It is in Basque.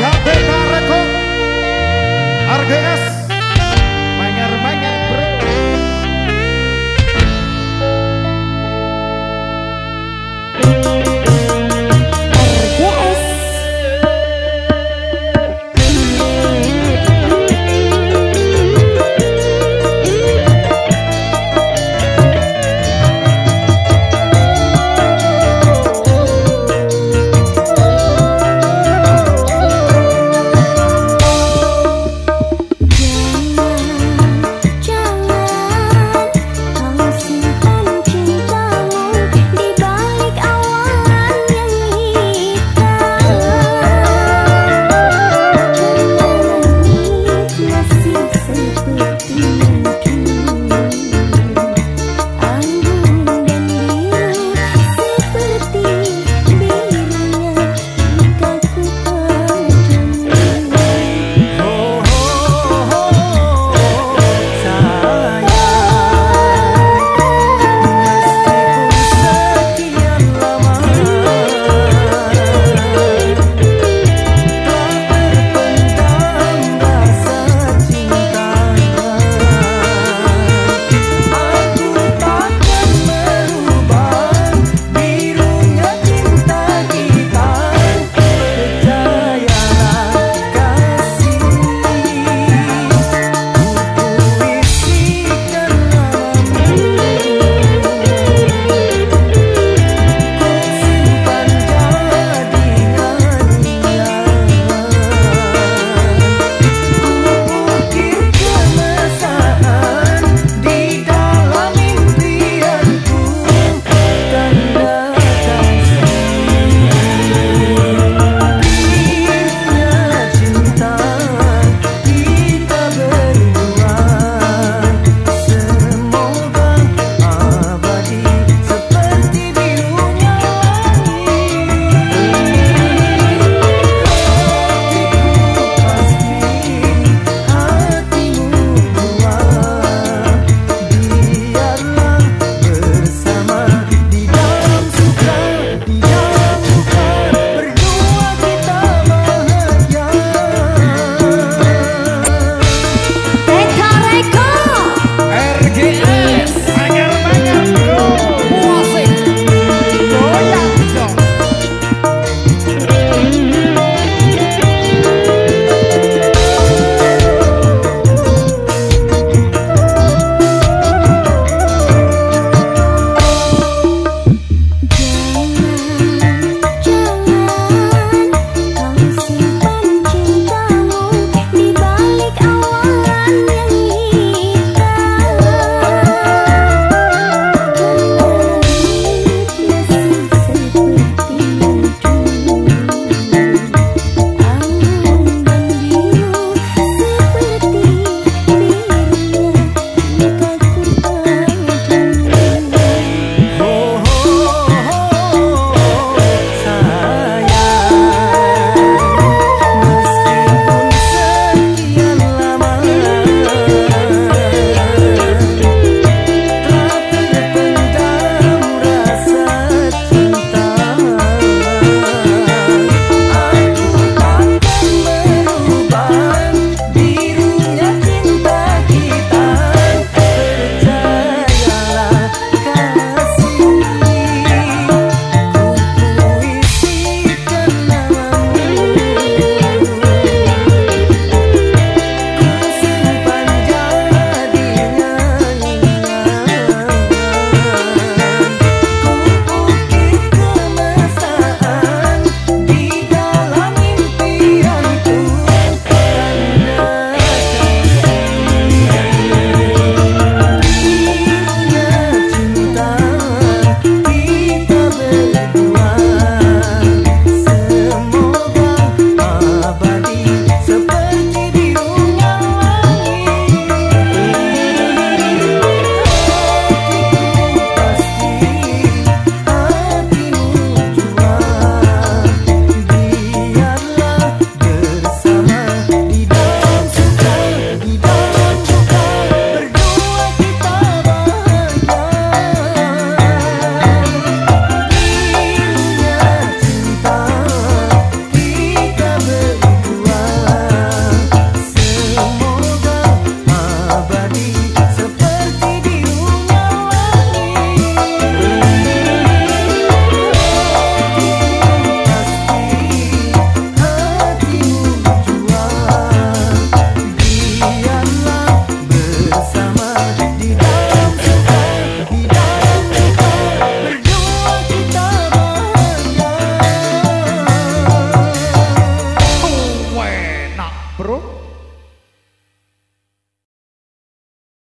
Ja betarrako ARGS